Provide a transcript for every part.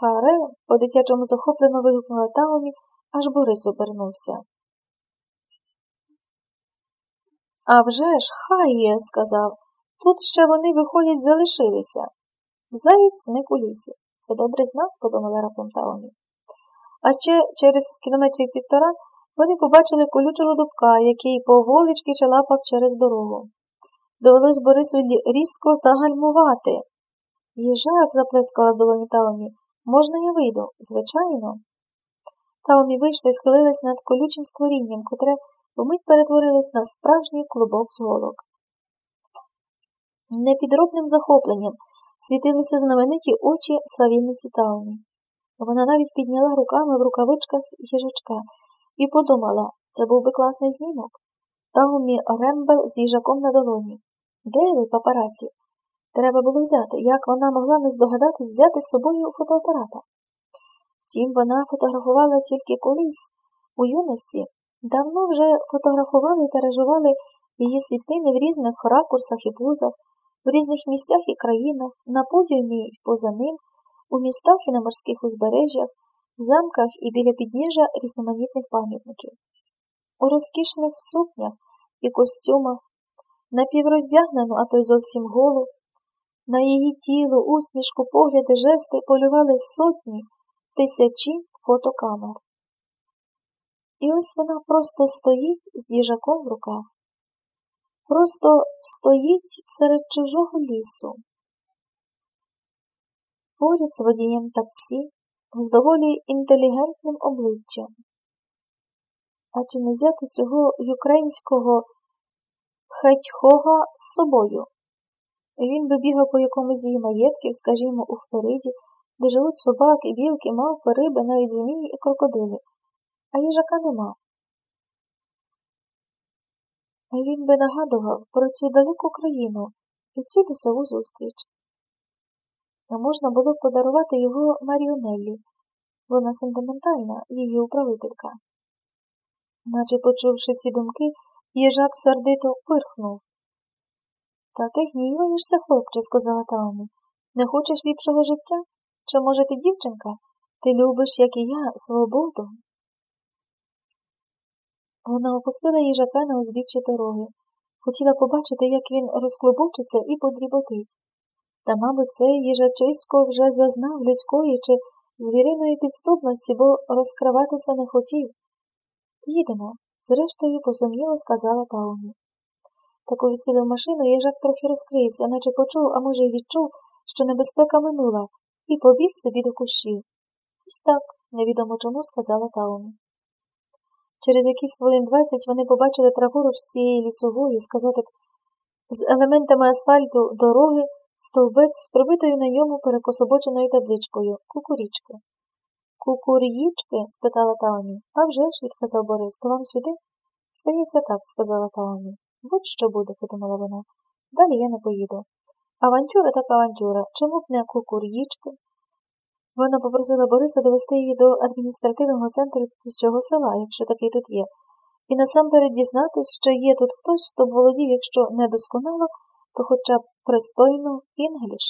Харе, по дитячому захоплено вигукнула Таумі, аж Борис обернувся. А вже ж, хай є, сказав. Тут ще вони, виходять, залишилися. Заєць зник у лісі. Це добрий знак, подумала раптом Таумі. А ще через кілометрів півтора вони побачили колючого дубка, який поволічки чалапав через дорогу. Довелось Борису різко загальмувати. Їжак, заплескала долоні Таумі. Можна я вийду? Звичайно. Таумі вийшла і схилилась над колючим створінням, котре вмить перетворилось на справжній клубок з голок. Непідробним захопленням світилися знамениті очі славільниці Таумі. Вона навіть підняла руками в рукавичках їжачка і подумала, це був би класний знімок. Таумі Рембел з їжаком на долоні. Де ви, папараці? Треба було взяти, як вона могла не здогадатись взяти з собою фотоапарата. Втім, вона фотографувала тільки колись, у юності, давно вже фотографували і тиражували її світлини в різних ракурсах і позах, в різних місцях і країнах, на подіумі й поза ним, у містах і на морських узбережжях, в замках і біля підніжжя різноманітних пам'ятників, у розкішних сукнях і костюмах, напівроздягнену, а то й зовсім голу, на її тіло, усмішку, погляди, жести полювали сотні, тисячі фотокамер. І ось вона просто стоїть з їжаком в руках. Просто стоїть серед чужого лісу. Поряд з водієм таксі, з доволі інтелігентним обличчям. А чи не взяти цього юкрейського хетьхога з собою? Він би бігав по якомусь її маєтків, скажімо, у Флориді, де живуть собаки, білки, мавпи, риби, навіть змії і крокодили, а їжака нема. А він би нагадував про цю далеку країну і цю лісову зустріч. А можна було б подарувати його Маріонеллі. Вона сентиментальна, її управителька. Наче почувши ці думки, їжак сердито пирхнув. Та ти гніваєшся, хлопче, сказала Таумі. Не хочеш ліпшого життя? Чи, може, ти дівчинка? Ти любиш, як і я, свободу? Вона опустила їжака на узбіччя дороги. Хотіла побачити, як він розклобочиться і подріботить. Та, мабуть, цей їжачисько вже зазнав людської чи звіриної підступності, бо розкриватися не хотів. Їдемо, зрештою, посум'їла, сказала Таумі. Та коли сіли в машину, їжак трохи розкрився, наче почув, а може, й відчув, що небезпека минула, і побіг собі до кущів. Ось так, невідомо чому сказала Таумі. Через якісь хвилин двадцять вони побачили праворуч цієї лісової, сказати з елементами асфальту дороги стовбець з прибитою на ньому перекособоченою табличкою Кукурічки. Кукур'їчки? спитала Таомі. «А вже ж», – відказав Борис, то вам сюди? Стається так, сказала Таомі. Будь що буде, подумала вона. Далі я не поїду. Авантюра так авантюра. Чому б не кукур'їчки? Вона попросила Бориса довести її до адміністративного центру цього села, якщо такий тут є, і насамперед дізнатись, що є тут хтось, хто б володів, якщо не досконало, то хоча б пристойно English.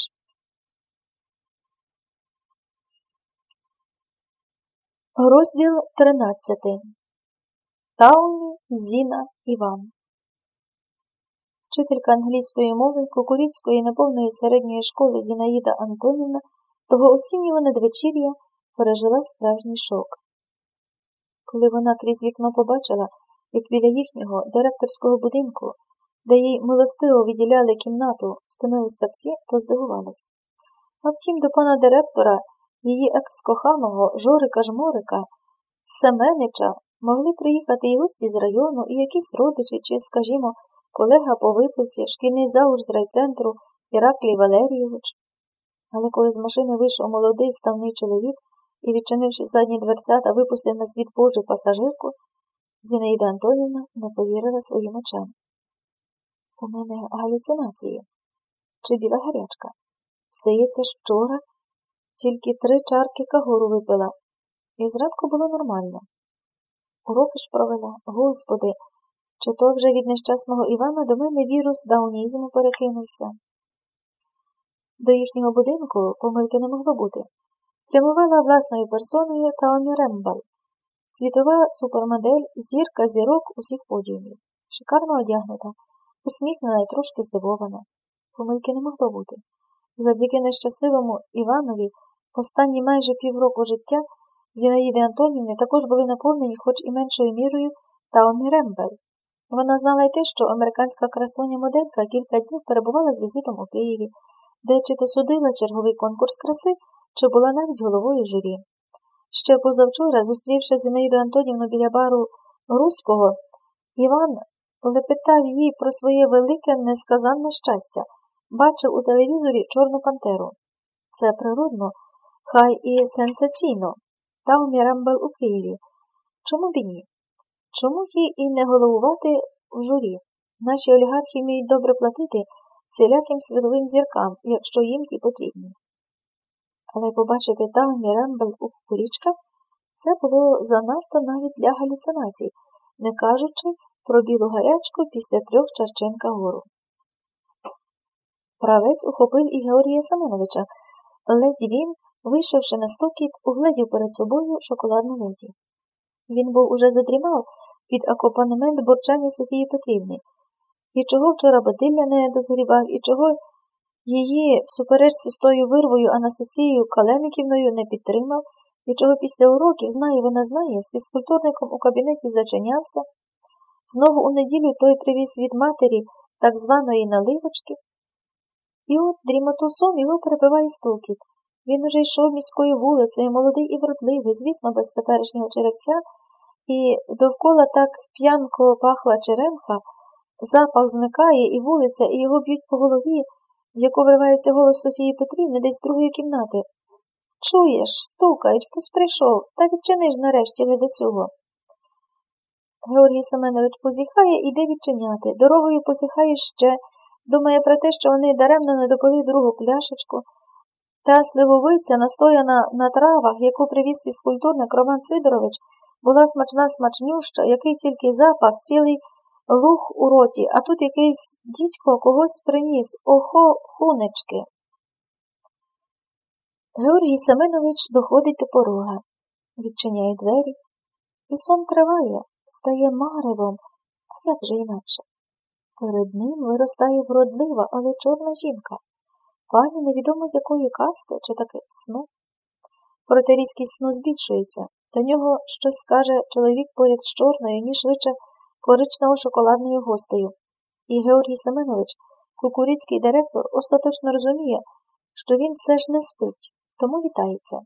Розділ 13. Таумі, Зіна, Іван. Вчителька англійської мови Кукуріцької неповної середньої школи Зінаїда Антонівна того осіннього надвечір'я пережила справжній шок. Коли вона крізь вікно побачила, як біля їхнього директорського будинку, де їй милостиво відділяли кімнату, спинилось таксі, то здивувалась. А втім, до пана директора, її екс-коханого Жорика Жморика, Семенича могли приїхати і гості з району, і якісь родичі, чи, скажімо, колега по випивці, шкільний зауж з райцентру Іраклій Валерійович. Але коли з машини вийшов молодий ставний чоловік і, відчинивши задні дверцята, випустив на світ Божий пасажирку, Зінаїда Антонівна не повірила своїм очам. У мене галюцинації чи біла гарячка. Здається ж, вчора тільки три чарки кагору випила, і зранку було нормально. Уроки ж провела, господи, чи то вже від нещасного Івана до мене вірус даунізму перекинувся. До їхнього будинку помилки не могло бути. прямувала власною персоною Таомі Рембал, світова супермодель, зірка зірок усіх подіумів, шикарно одягнута, усміхнена і трошки здивована. Помилки не могло бути. Завдяки нещасливому Іванові останні майже півроку життя Зінаїди Антонівни також були наповнені хоч і меншою мірою Таомі Рембель. Вона знала й те, що американська красуня-моделька кілька днів перебувала з візитом у Києві, де чи то судила черговий конкурс краси, чи була навіть головою журі. Ще позавчора, зустрівши Зінаїду Антонівну біля бару Руського, Іван лепетав їй про своє велике несказанне щастя, бачив у телевізорі Чорну Пантеру. Це природно, хай і сенсаційно, Таумі Рембел у Києві. Чому б і ні? Чому їй і не головувати в журі? Наші олігархи вміють добре платити всіляким світовим зіркам, якщо їм ті потрібні. Але побачити Таумі Рембел у Кукурічках це було занадто навіть для галюцинацій, не кажучи про білу гарячку після трьох чарчин кагору. Правець ухопив і Георгія Семеновича, ледь він, вийшовши на стокіт, угледів перед собою шоколадну леді. Він був уже задрімав під акопанемент борчання Софії Петрівни, і чого вчора Батилля не дозгрібав, і чого її в суперечці з тою вирвою Анастасією Калениківною не підтримав, і чого після уроків, знає вона знає, з фізкультурником у кабінеті зачинявся. Знову у неділю той привіз від матері так званої наливочки. І от дрімоту сон його перебиває стукіт. Він уже йшов міською вулицею, молодий і вродливий, звісно, без теперішнього черевця, і довкола так п'янко пахла черемха, запах зникає, і вулиця, і його б'ють по голові, в яку вривається голос Софії Петрівни десь з другої кімнати. Чуєш, стукають, хтось прийшов, та відчини ж нарешті цього. Георгій Семенович позіхає і йде відчиняти. Дорогою позіхає ще, думає про те, що вони даремно не допили другу пляшечку. Та сливовиця, настояна на травах, яку привіз фізкультурник Роман Сидорович, була смачна смачнюща, який тільки запах, цілий луг у роті, а тут якийсь дідько когось приніс. Охо, хунечки. Георгій Семенович доходить до порога, відчиняє двері, і сон триває, стає маревом, а як же інакше? Перед ним виростає вродлива, але чорна жінка, пані невідомо з якої казки чи таки сну. Проте різкість сну збільшується, до нього щось скаже чоловік поряд з чорною, ніж швидше коричнево шоколадною гостею. І Георгій Семенович, кукуріцький директор, остаточно розуміє, що він все ж не спить, тому вітається.